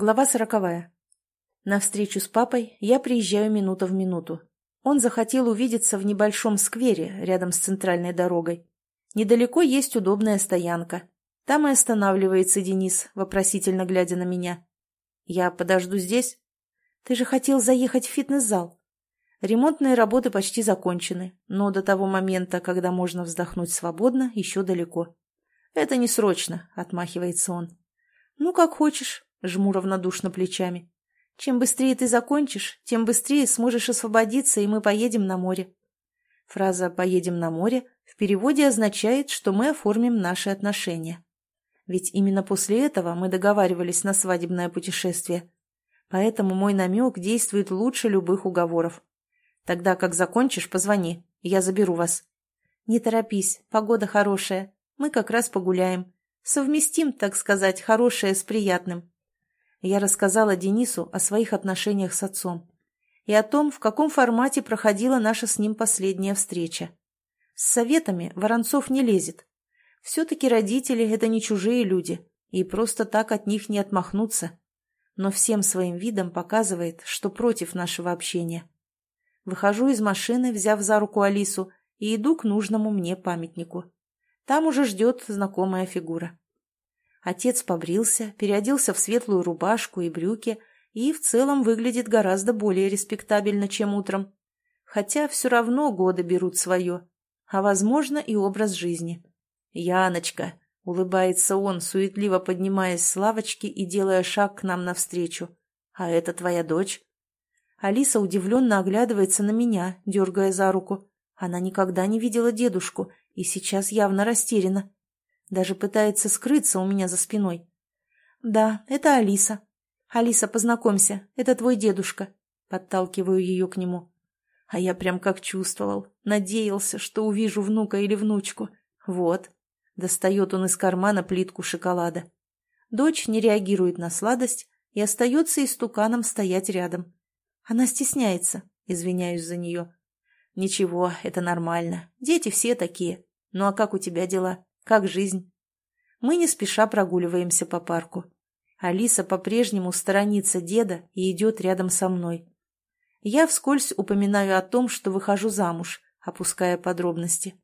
Глава сороковая. На встречу с папой я приезжаю минута в минуту. Он захотел увидеться в небольшом сквере рядом с центральной дорогой. Недалеко есть удобная стоянка. Там и останавливается Денис, вопросительно глядя на меня. «Я подожду здесь?» «Ты же хотел заехать в фитнес-зал». Ремонтные работы почти закончены, но до того момента, когда можно вздохнуть свободно, еще далеко. «Это не срочно», — отмахивается он. «Ну, как хочешь», — жму равнодушно плечами. «Чем быстрее ты закончишь, тем быстрее сможешь освободиться, и мы поедем на море». Фраза «поедем на море» в переводе означает, что мы оформим наши отношения. Ведь именно после этого мы договаривались на свадебное путешествие. Поэтому мой намек действует лучше любых уговоров. Тогда как закончишь, позвони, я заберу вас. Не торопись, погода хорошая, мы как раз погуляем. Совместим, так сказать, хорошее с приятным. Я рассказала Денису о своих отношениях с отцом и о том, в каком формате проходила наша с ним последняя встреча. С советами Воронцов не лезет. Все-таки родители – это не чужие люди, и просто так от них не отмахнуться. Но всем своим видом показывает, что против нашего общения. Выхожу из машины, взяв за руку Алису, и иду к нужному мне памятнику. Там уже ждет знакомая фигура. Отец побрился, переоделся в светлую рубашку и брюки и в целом выглядит гораздо более респектабельно, чем утром. Хотя все равно годы берут свое, а, возможно, и образ жизни. «Яночка!» — улыбается он, суетливо поднимаясь с лавочки и делая шаг к нам навстречу. «А это твоя дочь?» Алиса удивленно оглядывается на меня, дергая за руку. Она никогда не видела дедушку и сейчас явно растеряна. Даже пытается скрыться у меня за спиной. «Да, это Алиса. Алиса, познакомься, это твой дедушка». Подталкиваю ее к нему. А я прям как чувствовал, надеялся, что увижу внука или внучку. Вот. Достает он из кармана плитку шоколада. Дочь не реагирует на сладость и остается истуканом стоять рядом. Она стесняется, извиняюсь за нее. Ничего, это нормально. Дети все такие. Ну а как у тебя дела? Как жизнь? Мы не спеша прогуливаемся по парку. Алиса по-прежнему сторонится деда и идет рядом со мной. Я вскользь упоминаю о том, что выхожу замуж, опуская подробности.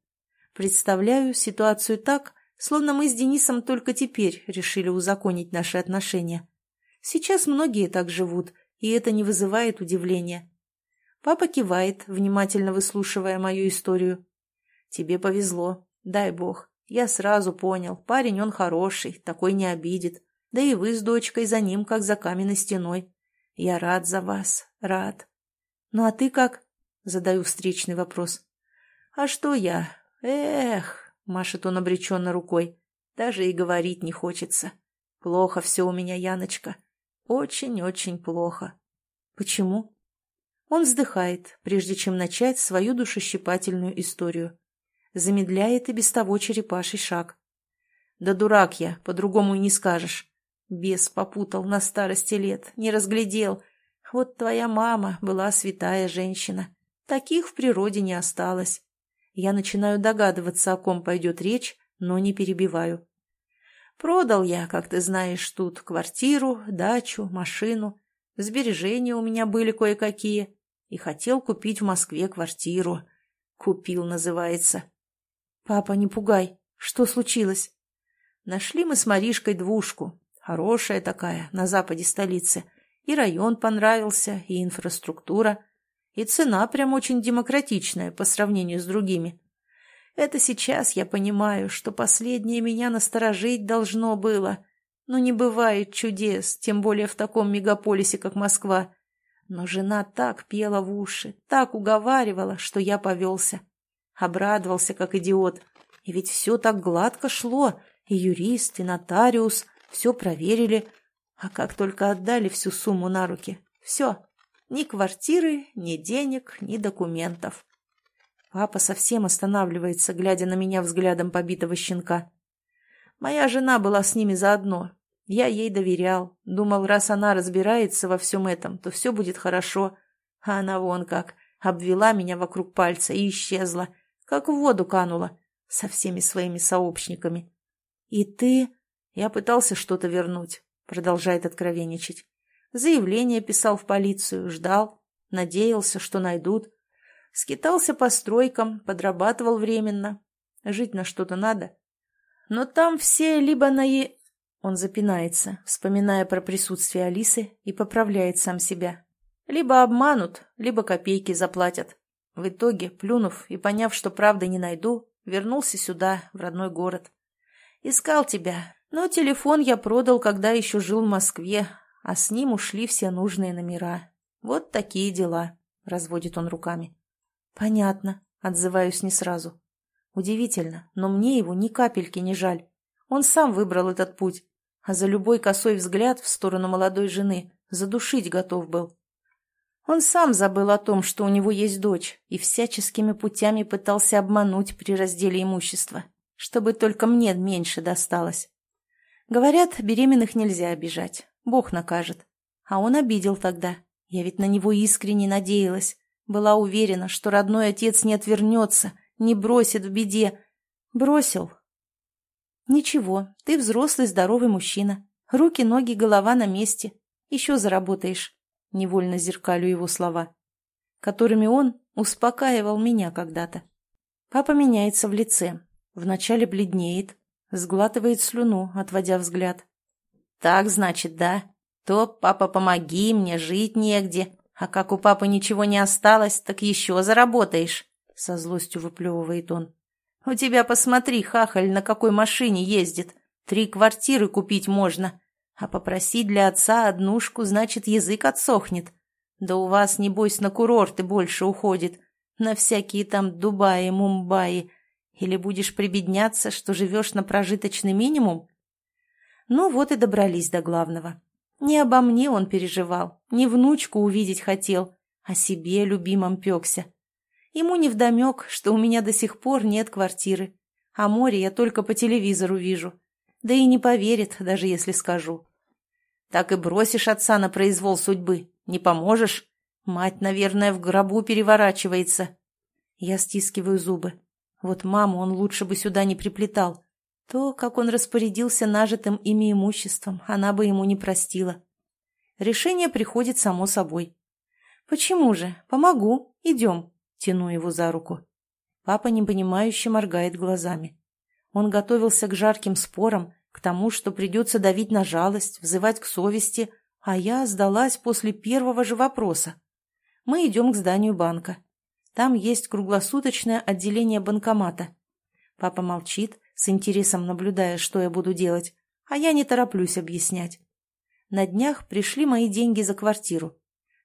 Представляю ситуацию так, словно мы с Денисом только теперь решили узаконить наши отношения. Сейчас многие так живут, и это не вызывает удивления. Папа кивает, внимательно выслушивая мою историю. Тебе повезло. Дай бог. Я сразу понял. Парень он хороший, такой не обидит. Да и вы с дочкой за ним, как за каменной стеной. Я рад за вас. Рад. Ну а ты как? Задаю встречный вопрос. А что я? Эх, машет он обреченно рукой. Даже и говорить не хочется. Плохо все у меня, Яночка. Очень-очень плохо. Почему? Он вздыхает, прежде чем начать свою душещипательную историю замедляет и без того черепаший шаг. «Да дурак я, по-другому и не скажешь. Бес попутал на старости лет, не разглядел. Вот твоя мама была святая женщина. Таких в природе не осталось. Я начинаю догадываться, о ком пойдет речь, но не перебиваю. Продал я, как ты знаешь, тут квартиру, дачу, машину. Сбережения у меня были кое-какие. И хотел купить в Москве квартиру. Купил, называется. «Папа, не пугай. Что случилось?» Нашли мы с Маришкой двушку. Хорошая такая, на западе столицы. И район понравился, и инфраструктура. И цена прям очень демократичная по сравнению с другими. Это сейчас я понимаю, что последнее меня насторожить должно было. Но не бывает чудес, тем более в таком мегаполисе, как Москва. Но жена так пела в уши, так уговаривала, что я повелся. Обрадовался, как идиот. И ведь все так гладко шло. И юрист, и нотариус все проверили. А как только отдали всю сумму на руки. Все. Ни квартиры, ни денег, ни документов. Папа совсем останавливается, глядя на меня взглядом побитого щенка. Моя жена была с ними заодно. Я ей доверял. Думал, раз она разбирается во всем этом, то все будет хорошо. А она вон как. Обвела меня вокруг пальца и исчезла как в воду канула, со всеми своими сообщниками. И ты... Я пытался что-то вернуть. продолжает откровенничать. Заявление писал в полицию, ждал, надеялся, что найдут. Скитался по стройкам, подрабатывал временно. Жить на что-то надо. Но там все либо на е... Он запинается, вспоминая про присутствие Алисы, и поправляет сам себя. Либо обманут, либо копейки заплатят. В итоге, плюнув и поняв, что правды не найду, вернулся сюда, в родной город. Искал тебя, но телефон я продал, когда еще жил в Москве, а с ним ушли все нужные номера. Вот такие дела, — разводит он руками. Понятно, — отзываюсь не сразу. Удивительно, но мне его ни капельки не жаль. Он сам выбрал этот путь, а за любой косой взгляд в сторону молодой жены задушить готов был. Он сам забыл о том, что у него есть дочь, и всяческими путями пытался обмануть при разделе имущества, чтобы только мне меньше досталось. Говорят, беременных нельзя обижать, Бог накажет. А он обидел тогда. Я ведь на него искренне надеялась. Была уверена, что родной отец не отвернется, не бросит в беде. Бросил. Ничего, ты взрослый здоровый мужчина. Руки, ноги, голова на месте. Еще заработаешь невольно зеркалю его слова, которыми он успокаивал меня когда-то. Папа меняется в лице, вначале бледнеет, сглатывает слюну, отводя взгляд. «Так, значит, да? То, папа, помоги, мне жить негде, а как у папы ничего не осталось, так еще заработаешь», — со злостью выплевывает он. «У тебя, посмотри, хахаль на какой машине ездит. Три квартиры купить можно. А попросить для отца однушку, значит, язык отсохнет. Да у вас, небось, на курорты больше уходит. На всякие там Дубаи, Мумбаи. Или будешь прибедняться, что живешь на прожиточный минимум? Ну вот и добрались до главного. Не обо мне он переживал, не внучку увидеть хотел, а себе любимом пекся. Ему невдомек, что у меня до сих пор нет квартиры, а море я только по телевизору вижу. Да и не поверит, даже если скажу. Так и бросишь отца на произвол судьбы. Не поможешь? Мать, наверное, в гробу переворачивается. Я стискиваю зубы. Вот маму он лучше бы сюда не приплетал. То, как он распорядился нажитым ими имуществом, она бы ему не простила. Решение приходит само собой. «Почему же? Помогу. Идем». Тяну его за руку. Папа непонимающе моргает глазами. Он готовился к жарким спорам, к тому, что придется давить на жалость, взывать к совести, а я сдалась после первого же вопроса. Мы идем к зданию банка. Там есть круглосуточное отделение банкомата. Папа молчит, с интересом наблюдая, что я буду делать, а я не тороплюсь объяснять. На днях пришли мои деньги за квартиру.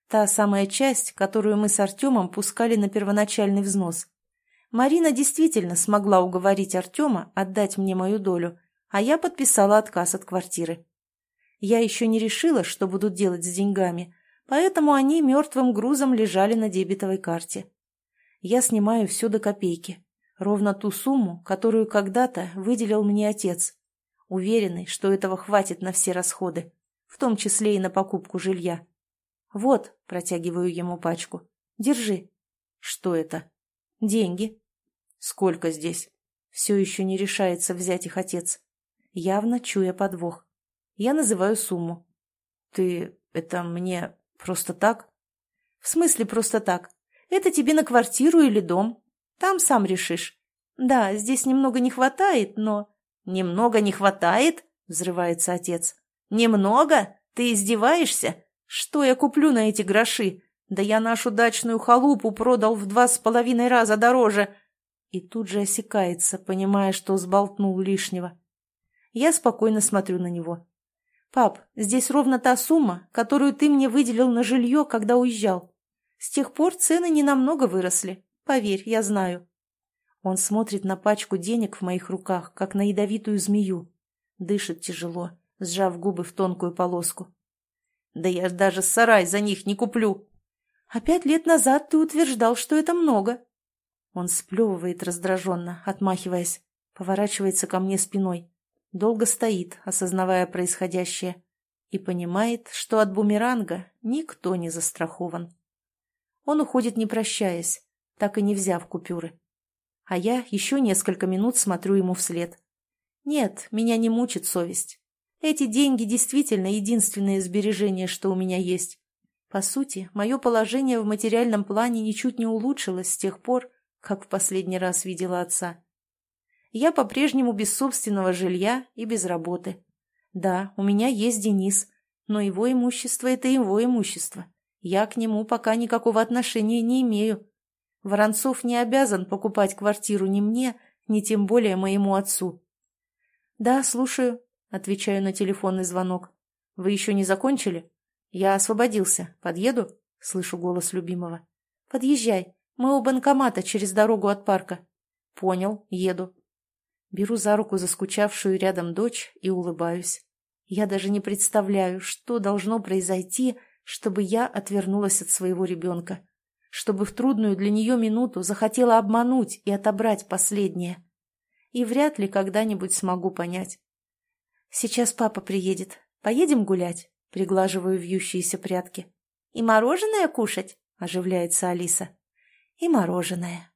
Та самая часть, которую мы с Артемом пускали на первоначальный взнос. Марина действительно смогла уговорить Артема отдать мне мою долю, а я подписала отказ от квартиры. Я еще не решила, что будут делать с деньгами, поэтому они мертвым грузом лежали на дебетовой карте. Я снимаю все до копейки, ровно ту сумму, которую когда-то выделил мне отец, уверенный, что этого хватит на все расходы, в том числе и на покупку жилья. «Вот», — протягиваю ему пачку, — «держи». «Что это?» «Деньги». «Сколько здесь?» Все еще не решается взять их отец. Явно чуя подвох. Я называю сумму. «Ты... это мне... просто так?» «В смысле просто так? Это тебе на квартиру или дом. Там сам решишь. Да, здесь немного не хватает, но...» «Немного не хватает?» — взрывается отец. «Немного? Ты издеваешься? Что я куплю на эти гроши? Да я нашу дачную халупу продал в два с половиной раза дороже. И тут же осекается, понимая, что сболтнул лишнего. Я спокойно смотрю на него. «Пап, здесь ровно та сумма, которую ты мне выделил на жилье, когда уезжал. С тех пор цены не намного выросли. Поверь, я знаю». Он смотрит на пачку денег в моих руках, как на ядовитую змею. Дышит тяжело, сжав губы в тонкую полоску. «Да я даже сарай за них не куплю!» А пять лет назад ты утверждал, что это много. Он сплевывает раздраженно, отмахиваясь, поворачивается ко мне спиной. Долго стоит, осознавая происходящее, и понимает, что от бумеранга никто не застрахован. Он уходит, не прощаясь, так и не взяв купюры. А я еще несколько минут смотрю ему вслед. Нет, меня не мучит совесть. Эти деньги действительно единственное сбережение, что у меня есть. По сути, мое положение в материальном плане ничуть не улучшилось с тех пор, как в последний раз видела отца. Я по-прежнему без собственного жилья и без работы. Да, у меня есть Денис, но его имущество – это его имущество. Я к нему пока никакого отношения не имею. Воронцов не обязан покупать квартиру ни мне, ни тем более моему отцу. «Да, слушаю», — отвечаю на телефонный звонок. «Вы еще не закончили?» «Я освободился. Подъеду?» — слышу голос любимого. «Подъезжай. Мы у банкомата через дорогу от парка». «Понял. Еду». Беру за руку заскучавшую рядом дочь и улыбаюсь. Я даже не представляю, что должно произойти, чтобы я отвернулась от своего ребенка, чтобы в трудную для нее минуту захотела обмануть и отобрать последнее. И вряд ли когда-нибудь смогу понять. «Сейчас папа приедет. Поедем гулять?» — приглаживаю вьющиеся прятки. «И мороженое кушать?» — оживляется Алиса. «И мороженое»,